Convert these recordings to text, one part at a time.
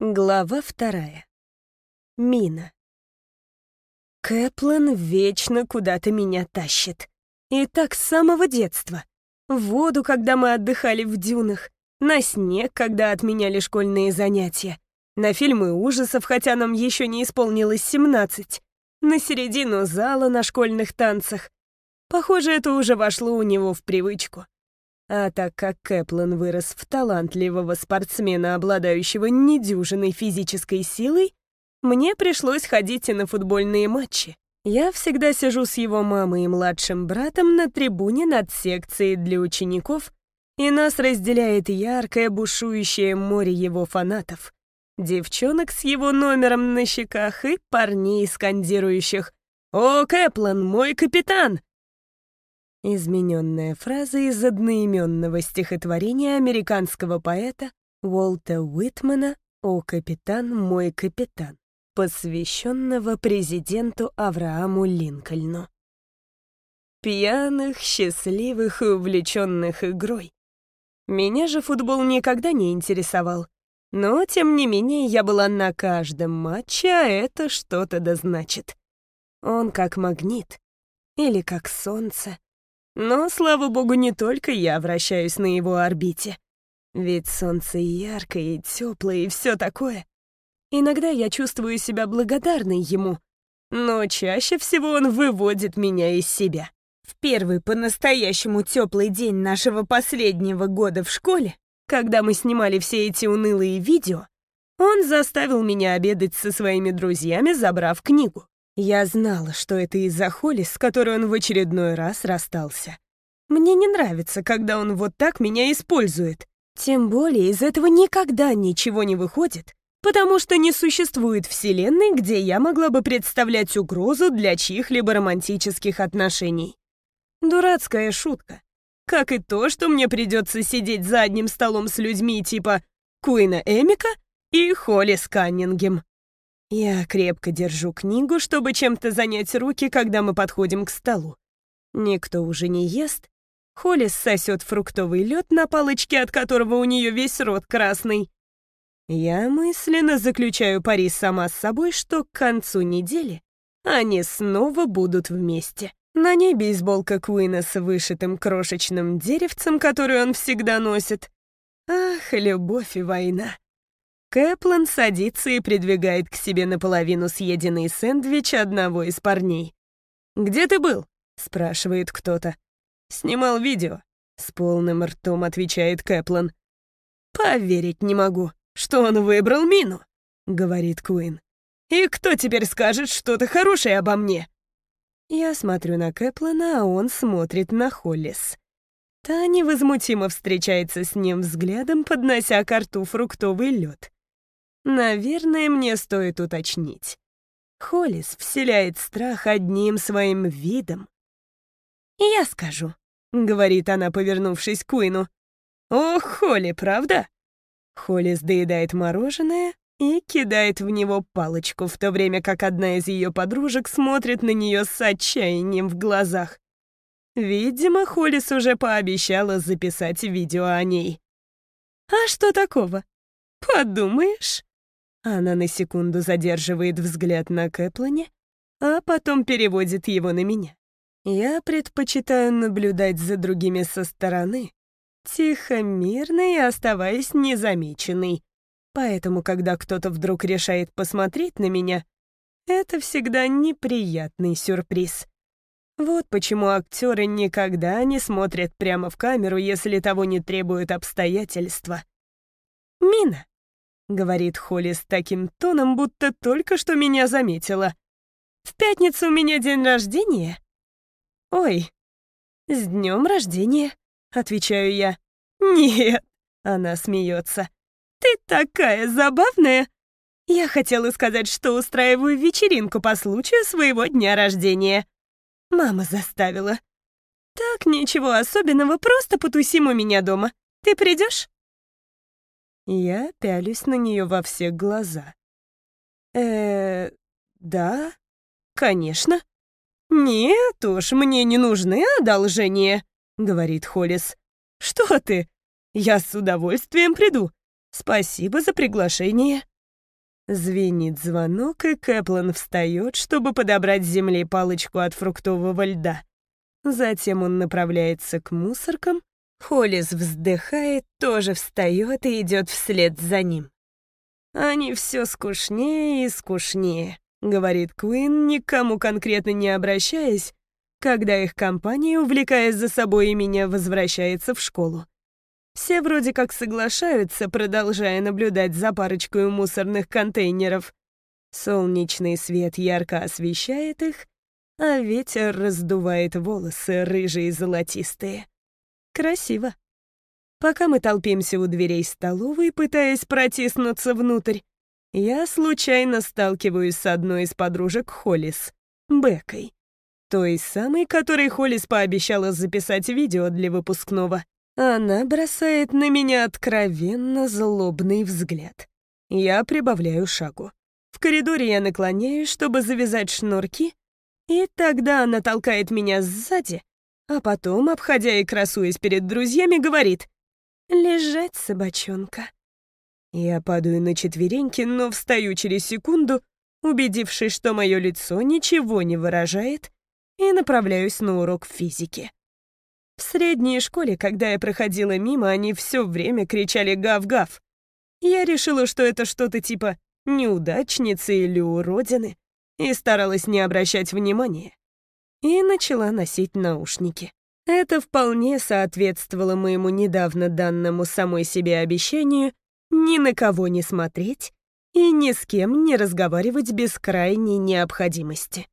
Глава вторая. Мина. Кэплан вечно куда-то меня тащит. И так с самого детства. В воду, когда мы отдыхали в дюнах, на снег, когда отменяли школьные занятия, на фильмы ужасов, хотя нам еще не исполнилось 17, на середину зала на школьных танцах. Похоже, это уже вошло у него в привычку. А так как Кэплан вырос в талантливого спортсмена, обладающего недюжиной физической силой, мне пришлось ходить и на футбольные матчи. Я всегда сижу с его мамой и младшим братом на трибуне над секцией для учеников, и нас разделяет яркое бушующее море его фанатов. Девчонок с его номером на щеках и парней, скандирующих «О, Кэплан, мой капитан!» Измененная фраза из одноименного стихотворения американского поэта Уолта Уитмана «О, капитан, мой капитан», посвященного президенту Аврааму Линкольну. Пьяных, счастливых и увлеченных игрой. Меня же футбол никогда не интересовал. Но, тем не менее, я была на каждом матче, а это что-то да значит. Он как магнит. Или как солнце. Но, слава богу, не только я вращаюсь на его орбите. Ведь солнце яркое и теплое и все такое. Иногда я чувствую себя благодарной ему, но чаще всего он выводит меня из себя. В первый по-настоящему теплый день нашего последнего года в школе, когда мы снимали все эти унылые видео, он заставил меня обедать со своими друзьями, забрав книгу. Я знала, что это из-за Холли, с которой он в очередной раз расстался. Мне не нравится, когда он вот так меня использует. Тем более из этого никогда ничего не выходит, потому что не существует вселенной, где я могла бы представлять угрозу для чьих-либо романтических отношений. Дурацкая шутка. Как и то, что мне придется сидеть за одним столом с людьми типа Куина Эмика и Холли Сканнингем. Я крепко держу книгу, чтобы чем-то занять руки, когда мы подходим к столу. Никто уже не ест. Холли сосет фруктовый лед на палочке, от которого у нее весь рот красный. Я мысленно заключаю пари сама с собой, что к концу недели они снова будут вместе. На ней бейсболка Куина с вышитым крошечным деревцем, который он всегда носит. Ах, любовь и война. Кэплан садится и придвигает к себе наполовину съеденный сэндвич одного из парней. «Где ты был?» — спрашивает кто-то. «Снимал видео», — с полным ртом отвечает Кэплан. «Поверить не могу, что он выбрал мину», — говорит Куин. «И кто теперь скажет что-то хорошее обо мне?» Я смотрю на Кэплана, а он смотрит на Холлис. Та невозмутимо встречается с ним взглядом, поднося к рту фруктовый лед. Наверное, мне стоит уточнить. Холлис вселяет страх одним своим видом. «Я скажу», — говорит она, повернувшись к Куину. «О, Холли, правда?» Холлис доедает мороженое и кидает в него палочку, в то время как одна из ее подружек смотрит на нее с отчаянием в глазах. Видимо, Холлис уже пообещала записать видео о ней. «А что такого? Подумаешь?» Она на секунду задерживает взгляд на Кэплане, а потом переводит его на меня. Я предпочитаю наблюдать за другими со стороны, тихо, мирно и оставаясь незамеченной. Поэтому, когда кто-то вдруг решает посмотреть на меня, это всегда неприятный сюрприз. Вот почему актеры никогда не смотрят прямо в камеру, если того не требуют обстоятельства. «Мина», — говорит Холли с таким тоном, будто только что меня заметила. «В пятницу у меня день рождения?» «Ой, с днем рождения», — отвечаю я. «Нет», — она смеется. «Ты такая забавная!» Я хотела сказать, что устраиваю вечеринку по случаю своего дня рождения. Мама заставила. Так, ничего особенного, просто потусим у меня дома. Ты придешь? Я пялюсь на нее во все глаза. э да, конечно. Нет уж, мне не нужны одолжения, говорит Холлис. Что ты? Я с удовольствием приду. Спасибо за приглашение. Звенит звонок, и Кэплан встает, чтобы подобрать с земли палочку от фруктового льда. Затем он направляется к мусоркам. Холлис вздыхает, тоже встает и идет вслед за ним. Они все скучнее и скучнее, говорит Куин, никому конкретно не обращаясь, когда их компания, увлекаясь за собой и меня, возвращается в школу. Все вроде как соглашаются, продолжая наблюдать за парочкой мусорных контейнеров. Солнечный свет ярко освещает их, а ветер раздувает волосы, рыжие и золотистые. Красиво. Пока мы толпимся у дверей столовой, пытаясь протиснуться внутрь, я случайно сталкиваюсь с одной из подружек Холлис, Бекой. Той самой, которой Холлис пообещала записать видео для выпускного. Она бросает на меня откровенно злобный взгляд. Я прибавляю шагу. В коридоре я наклоняюсь, чтобы завязать шнурки, и тогда она толкает меня сзади, а потом, обходя и красуясь перед друзьями, говорит Лежать, собачонка. Я падаю на четвереньки, но встаю через секунду, убедившись, что мое лицо ничего не выражает, и направляюсь на урок физики. В средней школе, когда я проходила мимо, они все время кричали «гав-гав». Я решила, что это что-то типа неудачницы или уродины, и старалась не обращать внимания. И начала носить наушники. Это вполне соответствовало моему недавно данному самой себе обещанию ни на кого не смотреть и ни с кем не разговаривать без крайней необходимости.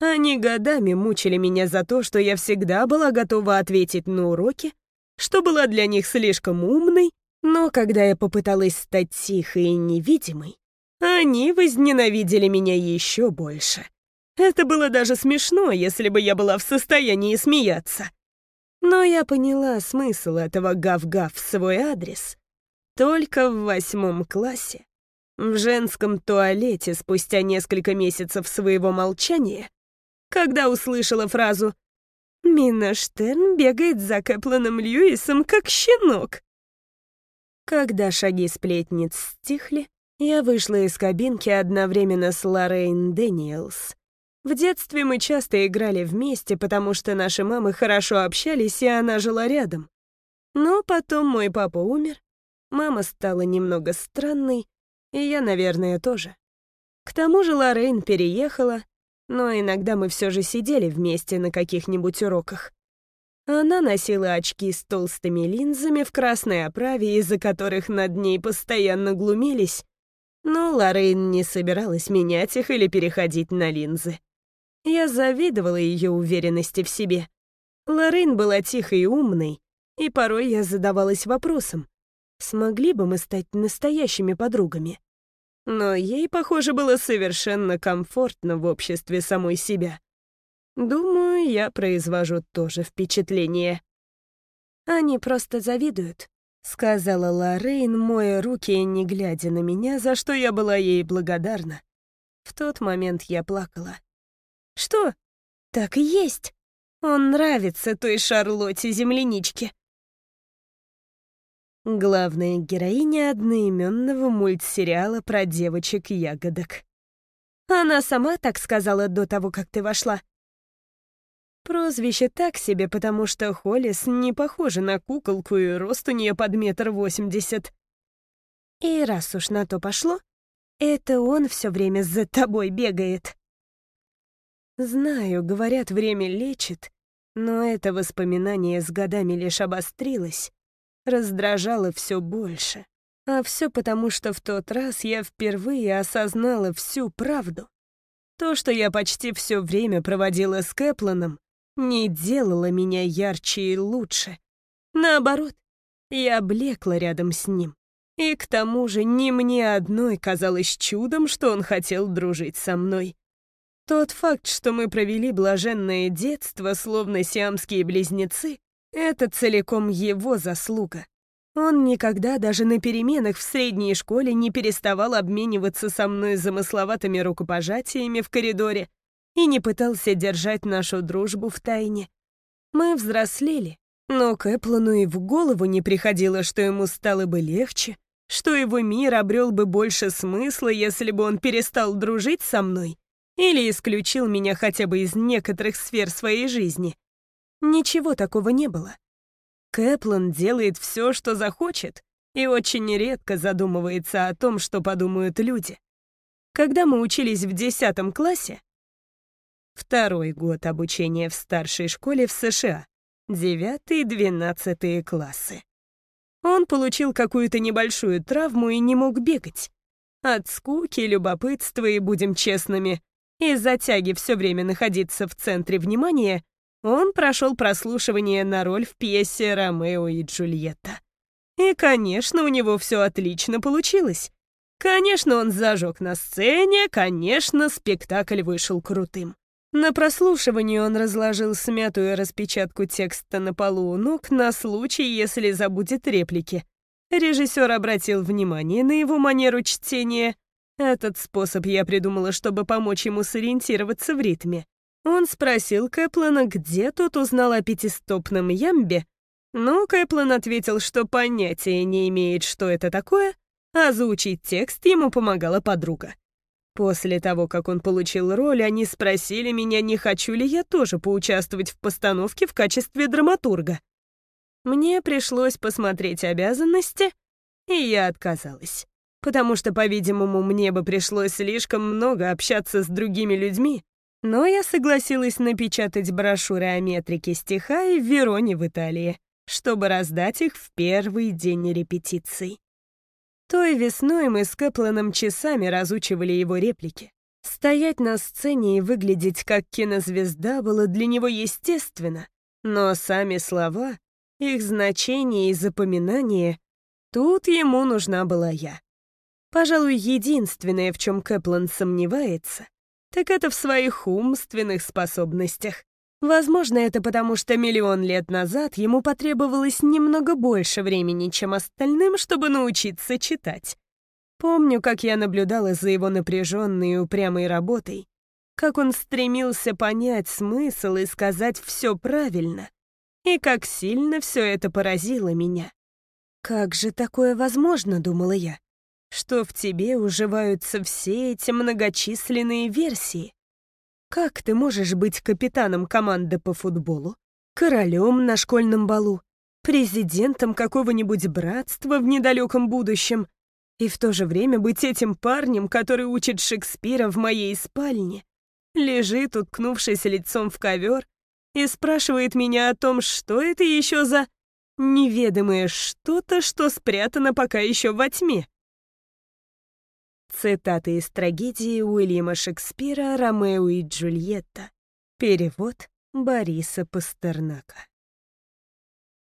Они годами мучили меня за то, что я всегда была готова ответить на уроки, что была для них слишком умной, но когда я попыталась стать тихой и невидимой, они возненавидели меня еще больше. Это было даже смешно, если бы я была в состоянии смеяться. Но я поняла смысл этого гав-гав в свой адрес только в восьмом классе. В женском туалете спустя несколько месяцев своего молчания, когда услышала фразу «Мина Штерн бегает за Кэпланом Льюисом, как щенок». Когда шаги сплетниц стихли, я вышла из кабинки одновременно с Лоррейн Дэниелс. В детстве мы часто играли вместе, потому что наши мамы хорошо общались, и она жила рядом. Но потом мой папа умер, мама стала немного странной, и я, наверное, тоже. К тому же Лоррейн переехала, но иногда мы все же сидели вместе на каких-нибудь уроках. Она носила очки с толстыми линзами в красной оправе, из-за которых над ней постоянно глумились, но Лоррейн не собиралась менять их или переходить на линзы. Я завидовала ее уверенности в себе. Лоррейн была тихой и умной, и порой я задавалась вопросом, смогли бы мы стать настоящими подругами. Но ей, похоже, было совершенно комфортно в обществе самой себя. Думаю, я произвожу тоже впечатление. Они просто завидуют, сказала Лоррейн, моя руки, не глядя на меня, за что я была ей благодарна. В тот момент я плакала. Что? Так и есть. Он нравится той Шарлотте земляничке. Главная героиня одноименного мультсериала про девочек-ягодок. Она сама так сказала до того, как ты вошла. Прозвище так себе, потому что Холлис не похожа на куколку, и рост у нее под метр восемьдесят. И раз уж на то пошло, это он все время за тобой бегает. Знаю, говорят, время лечит, но это воспоминание с годами лишь обострилось, раздражало все больше. А все потому, что в тот раз я впервые осознала всю правду. То, что я почти все время проводила с Кэпланом, не делало меня ярче и лучше. Наоборот, я блекла рядом с ним. И к тому же не мне одной казалось чудом, что он хотел дружить со мной. Тот факт, что мы провели блаженное детство, словно сиамские близнецы, это целиком его заслуга. Он никогда даже на переменах в средней школе не переставал обмениваться со мной замысловатыми рукопожатиями в коридоре и не пытался держать нашу дружбу в тайне. Мы взрослели, но Кэплану и в голову не приходило, что ему стало бы легче, что его мир обрел бы больше смысла, если бы он перестал дружить со мной или исключил меня хотя бы из некоторых сфер своей жизни. Ничего такого не было. Кэплан делает все, что захочет, и очень редко задумывается о том, что подумают люди. Когда мы учились в 10 классе, второй год обучения в старшей школе в США, 9-12 классы, он получил какую-то небольшую травму и не мог бегать. От скуки, любопытства и, будем честными, из-за тяги все время находиться в центре внимания, он прошел прослушивание на роль в пьесе «Ромео и Джульетта». И, конечно, у него все отлично получилось. Конечно, он зажег на сцене, конечно, спектакль вышел крутым. На прослушивании он разложил смятую распечатку текста на полу у ног на случай, если забудет реплики. Режиссер обратил внимание на его манеру чтения. Этот способ я придумала, чтобы помочь ему сориентироваться в ритме. Он спросил Кэплана, где тот узнал о пятистопном ямбе, но Кэплан ответил, что понятия не имеет, что это такое, а заучить текст ему помогала подруга. После того, как он получил роль, они спросили меня, не хочу ли я тоже поучаствовать в постановке в качестве драматурга. Мне пришлось посмотреть обязанности, и я отказалась. Потому что, по-видимому, мне бы пришлось слишком много общаться с другими людьми, но я согласилась напечатать брошюры о метрике стиха и Вероне в Италии, чтобы раздать их в первый день репетиций. Той весной мы с Кэпланом часами разучивали его реплики. Стоять на сцене и выглядеть как кинозвезда было для него естественно, но сами слова, их значение и запоминание, тут ему нужна была я. Пожалуй, единственное, в чем Кэплан сомневается, так это в своих умственных способностях. Возможно, это потому, что миллион лет назад ему потребовалось немного больше времени, чем остальным, чтобы научиться читать. Помню, как я наблюдала за его напряженной и упрямой работой, как он стремился понять смысл и сказать все правильно, и как сильно все это поразило меня. «Как же такое возможно?» — думала я, что в тебе уживаются все эти многочисленные версии. Как ты можешь быть капитаном команды по футболу, королем на школьном балу, президентом какого-нибудь братства в недалеком будущем и в то же время быть этим парнем, который учит Шекспира в моей спальне, лежит, уткнувшись лицом в ковер, и спрашивает меня о том, что это еще за неведомое что-то, что спрятано пока еще во тьме. Цитаты из трагедии Уильяма Шекспира «Ромео и Джульетта». Перевод Бориса Пастернака.